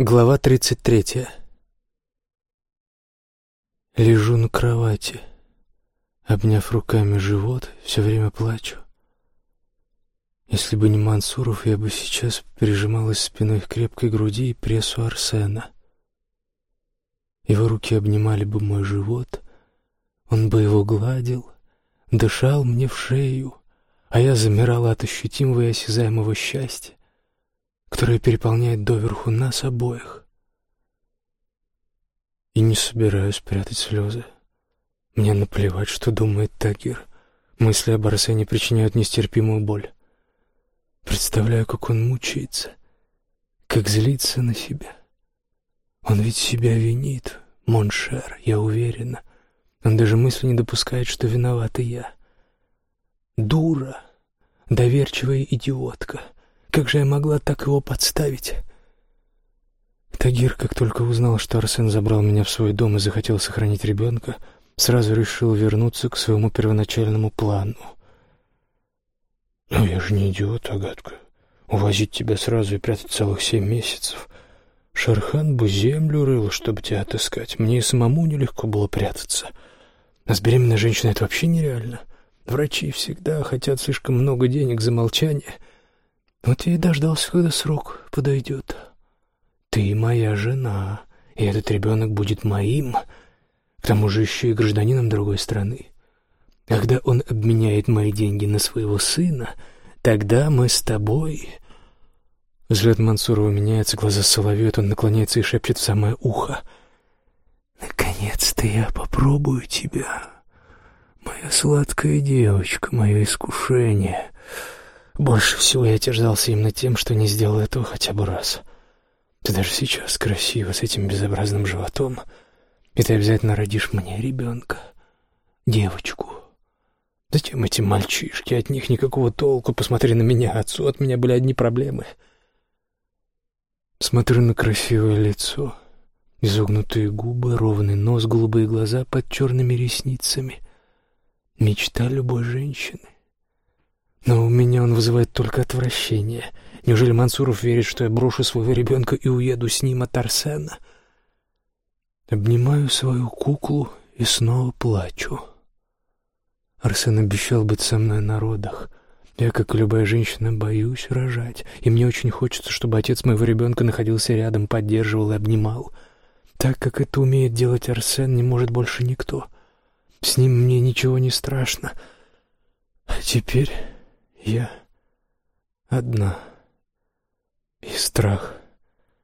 Глава тридцать третья. Лежу на кровати, обняв руками живот, все время плачу. Если бы не Мансуров, я бы сейчас прижималась спиной к крепкой груди и прессу Арсена. Его руки обнимали бы мой живот, он бы его гладил, дышал мне в шею, а я замирала от ощутимого и осязаемого счастья которая переполняет доверху нас обоих. И не собираюсь прятать слезы. Мне наплевать, что думает Тагир. Мысли об Арсене причиняют нестерпимую боль. Представляю, как он мучается, как злится на себя. Он ведь себя винит, Моншер, я уверена. Он даже мысли не допускает, что виновата я. Дура, доверчивая идиотка — как же я могла так его подставить? Тагир, как только узнал, что Арсен забрал меня в свой дом и захотел сохранить ребенка, сразу решил вернуться к своему первоначальному плану. «Ну, я же не идиот, Агатка. Увозить тебя сразу и прятать целых семь месяцев. Шархан бы землю рыл, чтобы тебя отыскать. Мне и самому нелегко было прятаться. А с беременной женщиной это вообще нереально. Врачи всегда хотят слишком много денег за молчание». Я и дождался, когда срок подойдет. Ты моя жена, и этот ребенок будет моим, к тому же еще и гражданином другой страны. Когда он обменяет мои деньги на своего сына, тогда мы с тобой...» Взгляд Мансурова меняется, глаза соловеют, он наклоняется и шепчет в самое ухо. «Наконец-то я попробую тебя, моя сладкая девочка, мое искушение». Больше всего я терзался именно тем, что не сделал этого хотя бы раз. Ты даже сейчас красива с этим безобразным животом, и ты обязательно родишь мне ребенка, девочку. Зачем эти мальчишки? От них никакого толку. Посмотри на меня, отцу от меня были одни проблемы. Смотрю на красивое лицо, изогнутые губы, ровный нос, голубые глаза под черными ресницами. Мечта любой женщины. Но у меня он вызывает только отвращение. Неужели Мансуров верит, что я брошу своего ребенка и уеду с ним от Арсена? Обнимаю свою куклу и снова плачу. Арсен обещал быть со мной на родах. Я, как и любая женщина, боюсь рожать, и мне очень хочется, чтобы отец моего ребенка находился рядом, поддерживал и обнимал. Так как это умеет делать Арсен, не может больше никто. С ним мне ничего не страшно. А теперь я одна. И страх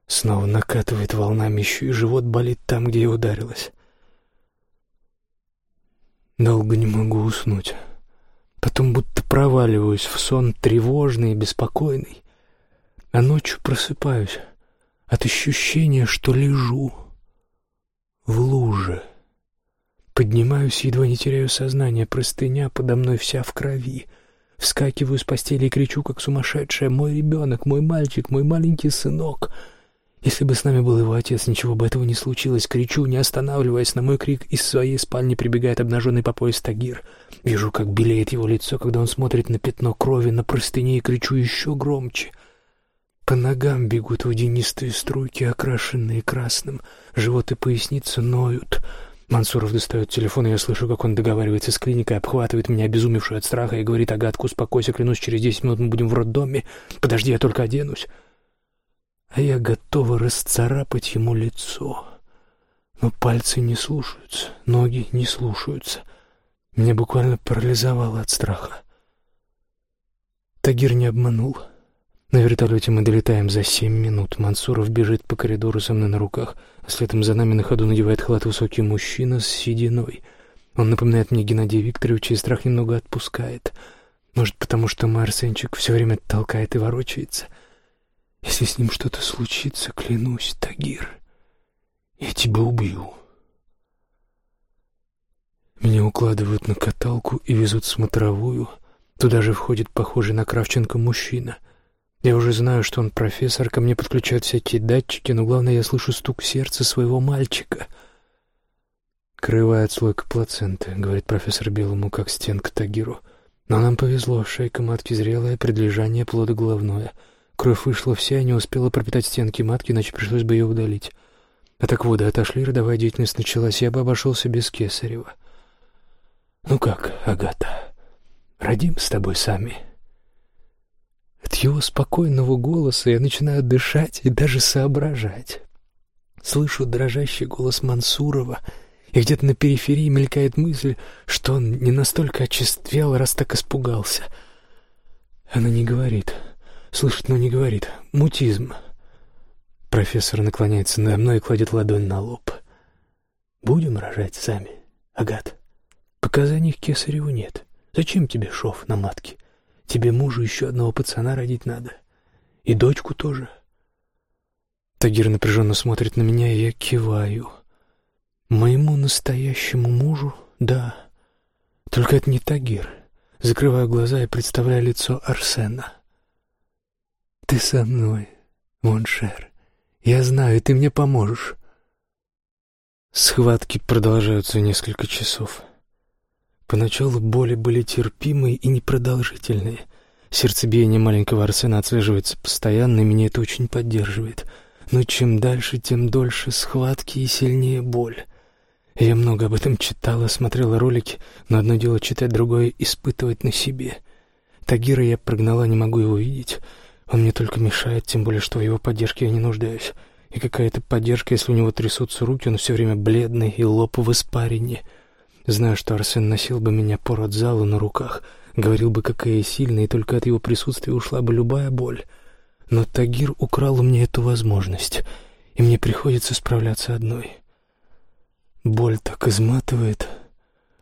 снова накатывает волнами еще, и живот болит там, где я ударилась. Долго не могу уснуть. Потом будто проваливаюсь в сон тревожный и беспокойный. А ночью просыпаюсь от ощущения, что лежу в луже. Поднимаюсь, едва не теряю сознание, простыня подо мной вся в крови — Вскакиваю с постели и кричу, как сумасшедшая. «Мой ребенок, мой мальчик, мой маленький сынок!» Если бы с нами был его отец, ничего бы этого не случилось. Кричу, не останавливаясь на мой крик, из своей спальни прибегает обнаженный по пояс Тагир. Вижу, как белеет его лицо, когда он смотрит на пятно крови на простыне, и кричу еще громче. По ногам бегут водянистые струйки, окрашенные красным. Живот и поясница ноют. Мансуров достает телефон, и я слышу, как он договаривается с клиникой, обхватывает меня, обезумевшую от страха, и говорит, «Агатка, успокойся, клянусь, через десять минут мы будем в роддоме. Подожди, я только оденусь». А я готова расцарапать ему лицо. Но пальцы не слушаются, ноги не слушаются. Меня буквально парализовало от страха. Тагир не обманул. На вертолете мы долетаем за семь минут. Мансуров бежит по коридору со мной на руках, а следом за нами на ходу надевает халат высокий мужчина с сединой. Он напоминает мне Геннадия Викторовича, и страх немного отпускает. Может, потому что мой Арсенчик все время толкает и ворочается. Если с ним что-то случится, клянусь, Тагир, я тебя убью. Меня укладывают на каталку и везут смотровую. Туда же входит похожий на Кравченко мужчина — я уже знаю, что он профессор, ко мне подключают всякие датчики, но главное, я слышу стук сердца своего мальчика. «Крывает слойка плаценты», — говорит профессор Белому, как стенка Тагиру. «Но нам повезло, шейка матки зрелая, предлежание плодоголовное. Кровь вышла вся не успела пропитать стенки матки, иначе пришлось бы ее удалить. А так воды отошли, родовая деятельность началась, я бы обошелся без Кесарева. «Ну как, Агата, родим с тобой сами?» От его спокойного голоса я начинаю дышать и даже соображать. Слышу дрожащий голос Мансурова, и где-то на периферии мелькает мысль, что он не настолько очествел, раз так испугался. Она не говорит. Слышит, но не говорит. Мутизм. Профессор наклоняется надо мной и кладет ладонь на лоб. «Будем рожать сами, Агат. Показаний к кесареву нет. Зачем тебе шов на матке? Тебе мужу еще одного пацана родить надо. И дочку тоже». Тагир напряженно смотрит на меня, и я киваю. «Моему настоящему мужу? Да. Только это не Тагир». Закрываю глаза и представляю лицо Арсена. «Ты со мной, Моншер. Я знаю, ты мне поможешь. Схватки продолжаются несколько часов. Поначалу боли были терпимые и непродолжительные. Сердцебиение маленького Арсена отслеживается постоянно, и меня это очень поддерживает. Но чем дальше, тем дольше схватки и сильнее боль. Я много об этом читала, смотрела ролики, но одно дело читать, другое — испытывать на себе. Тагира я прогнала, не могу его видеть — он мне только мешает, тем более, что в его поддержке я не нуждаюсь. И какая-то поддержка, если у него трясутся руки, он все время бледный и лоб в испарине. Знаю, что Арсен носил бы меня по родзалу на руках, говорил бы, какая я сильная, и только от его присутствия ушла бы любая боль. Но Тагир украл у меня эту возможность, и мне приходится справляться одной. Боль так изматывает,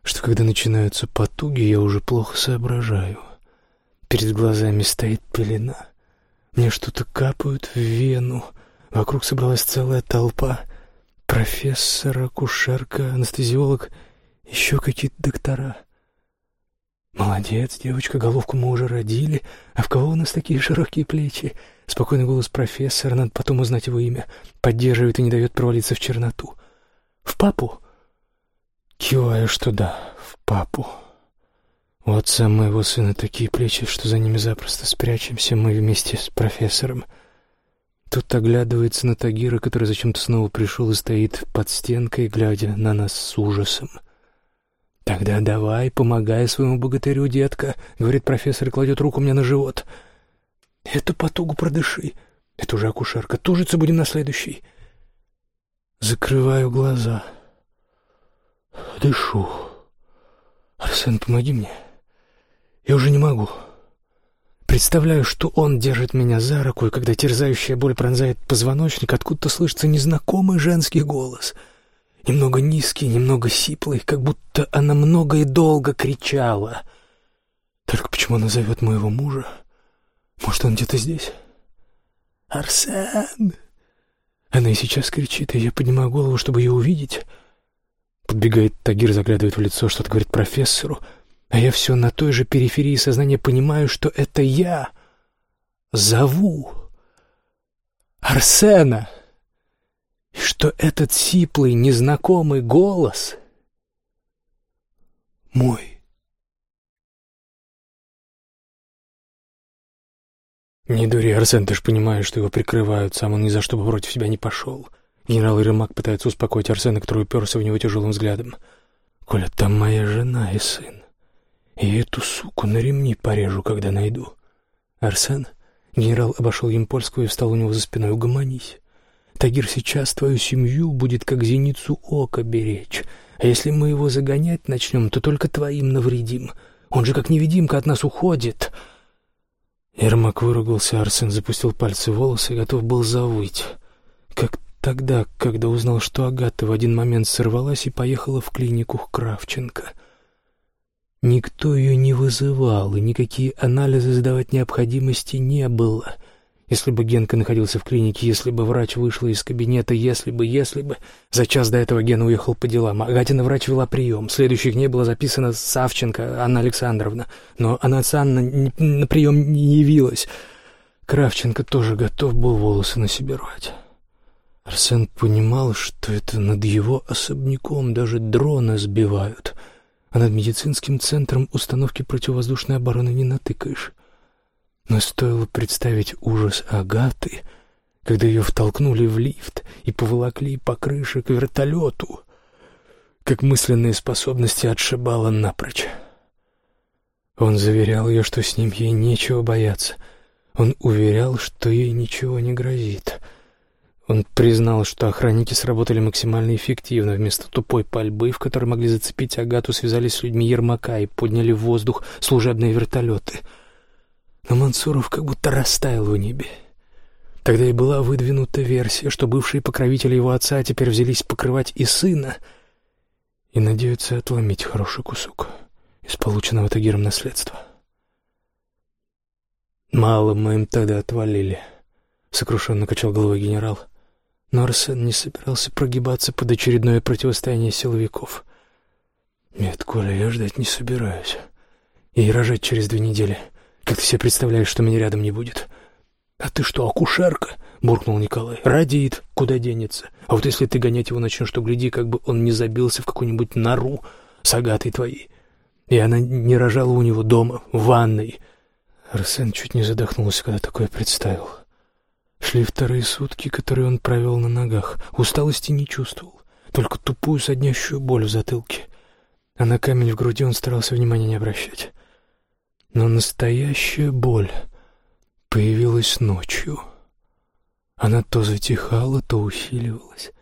что когда начинаются потуги, я уже плохо соображаю. Перед глазами стоит пелена — мне что-то капают в вену. Вокруг собралась целая толпа. Профессор, акушерка, анестезиолог, еще какие-то доктора. «Молодец, девочка, головку мы уже родили. А в кого у нас такие широкие плечи?» Спокойный голос профессора, надо потом узнать его имя. Поддерживает и не дает провалиться в черноту. «В папу?» Киваю, что да, в папу. У отца моего сына такие плечи, что за ними запросто спрячемся мы вместе с профессором. Тут оглядывается на Тагира, который зачем-то снова пришел и стоит под стенкой, глядя на нас с ужасом. «Тогда давай, помогай своему богатырю, детка», — говорит профессор и кладет руку мне на живот. «Это потугу продыши. Это уже акушерка. Тужиться будем на следующий». Закрываю глаза. Дышу. «Арсен, помоги мне». Я уже не могу. Представляю, что он держит меня за руку, и когда терзающая боль пронзает позвоночник, откуда-то слышится незнакомый женский голос. Немного низкий, немного сиплый, как будто она много и долго кричала. Только почему она зовет моего мужа? Может, он где-то здесь? «Арсен!» Она и сейчас кричит, и я поднимаю голову, чтобы ее увидеть. Подбегает Тагир, заглядывает в лицо, что-то говорит профессору — а я все на той же периферии сознания понимаю, что это я зову Арсена, что этот сиплый, незнакомый голос мой. Не дури, Арсен, ты ж понимаешь, что его прикрывают, сам он ни за что бы против себя не пошел. Генерал Ермак пытается успокоить Арсена, который уперся в него тяжелым взглядом. «Коля, там моя жена и сын. И эту суку на ремни порежу, когда найду. Арсен, генерал обошел Емпольского и встал у него за спиной. Угомонись. Тагир сейчас твою семью будет как зеницу ока беречь. А если мы его загонять начнем, то только твоим навредим. Он же как невидимка от нас уходит. Ермак выругался, Арсен запустил пальцы в волосы и готов был завыть. Как тогда, когда узнал, что Агата в один момент сорвалась и поехала в клинику к Кравченко. Никто ее не вызывал, и никакие анализы сдавать необходимости не было. Если бы Генка находился в клинике, если бы врач вышла из кабинета, если бы, если бы... За час до этого Гена уехал по делам. Агатина врач вела прием. Следующих дней было записано Савченко Анна Александровна. Но Анна Александровна на прием не явилась. Кравченко тоже готов был волосы на себе рвать. Арсен понимал, что это над его особняком даже дроны сбивают — а над медицинским центром установки противовоздушной обороны не натыкаешь. Но стоило представить ужас Агаты, когда ее втолкнули в лифт и поволокли по крыше к вертолету, как мысленные способности отшибала напрочь. Он заверял ее, что с ним ей нечего бояться. Он уверял, что ей ничего не грозит. Он признал, что охранники сработали максимально эффективно. Вместо тупой пальбы, в которой могли зацепить Агату, связались с людьми Ермака и подняли в воздух служебные вертолеты. Но Мансуров как будто растаял в небе. Тогда и была выдвинута версия, что бывшие покровители его отца теперь взялись покрывать и сына и надеются отломить хороший кусок из полученного Тагиром наследства. «Мало мы им тогда отвалили», — сокрушенно качал головой генерал. Но Арсен не собирался прогибаться под очередное противостояние силовиков. «Нет, Коля, я ждать не собираюсь. И рожать через две недели. Как ты себе представляешь, что меня рядом не будет?» «А ты что, акушерка?» — буркнул Николай. «Родит, куда денется. А вот если ты гонять его начнешь, то гляди, как бы он не забился в какую-нибудь нору с агатой твоей. И она не рожала у него дома, в ванной». Арсен чуть не задохнулся, когда такое представил. Шли вторые сутки, которые он провел на ногах. Усталости не чувствовал, только тупую соднящую боль в затылке. А на камень в груди он старался внимания не обращать. Но настоящая боль появилась ночью. Она то затихала, то усиливалась.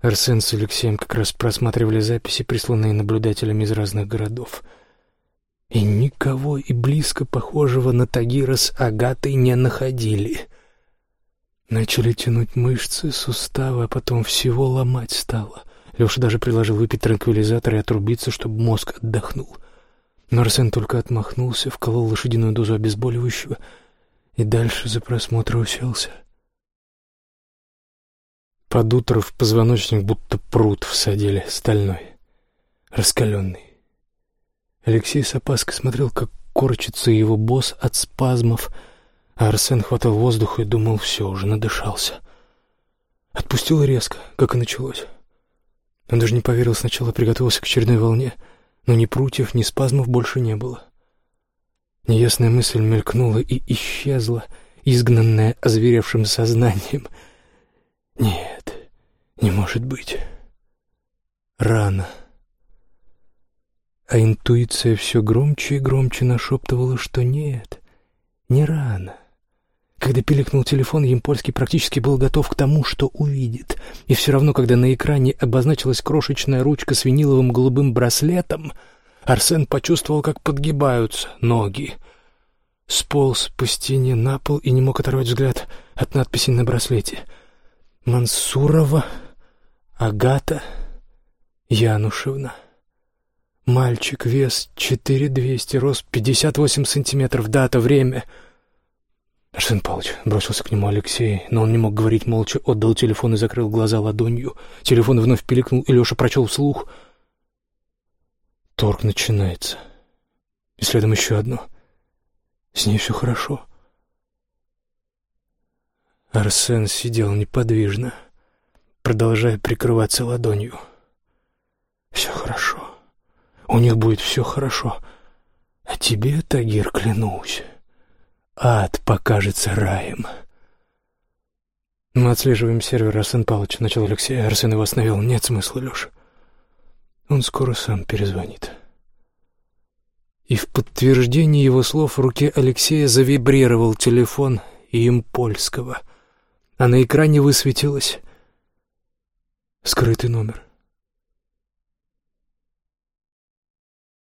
Арсен с Алексеем как раз просматривали записи, присланные наблюдателями из разных городов. И никого и близко похожего на Тагира с Агатой не находили. Начали тянуть мышцы, суставы, а потом всего ломать стало. Леша даже предложил выпить транквилизатор и отрубиться, чтобы мозг отдохнул. Но только отмахнулся, вколол лошадиную дозу обезболивающего — и дальше за просмотр уселся. Под утро в позвоночник будто пруд всадили стальной, раскаленный. Алексей с опаской смотрел, как корчится его босс от спазмов, а Арсен хватал воздуха и думал, все, уже надышался. Отпустил резко, как и началось. Он даже не поверил сначала, приготовился к очередной волне, но ни прутьев, ни спазмов больше не было. Неясная мысль мелькнула и исчезла, изгнанная озверевшим сознанием. Нет, не может быть. Рано. А интуиция все громче и громче нашептывала, что нет, не рано. Когда пиликнул телефон, Емпольский практически был готов к тому, что увидит. И все равно, когда на экране обозначилась крошечная ручка с виниловым голубым браслетом — Арсен почувствовал, как подгибаются ноги. Сполз по стене на пол и не мог оторвать взгляд от надписи на браслете. «Мансурова Агата Янушевна». Мальчик, вес 4200, рост 58 сантиметров, дата, время. Арсен Павлович бросился к нему Алексей, но он не мог говорить молча, отдал телефон и закрыл глаза ладонью. Телефон вновь пиликнул, и Леша прочел вслух — Торг начинается. И следом еще одно. С ней все хорошо. Арсен сидел неподвижно, продолжая прикрываться ладонью. Все хорошо. У них будет все хорошо. А тебе, Тагир, клянусь, ад покажется раем. Мы отслеживаем сервер, Арсен Павлович, начал Алексей. Арсен его остановил. Нет смысла, Леша. Он скоро сам перезвонит. И в подтверждение его слов в руке Алексея завибрировал телефон Импольского, а на экране высветилось скрытый номер.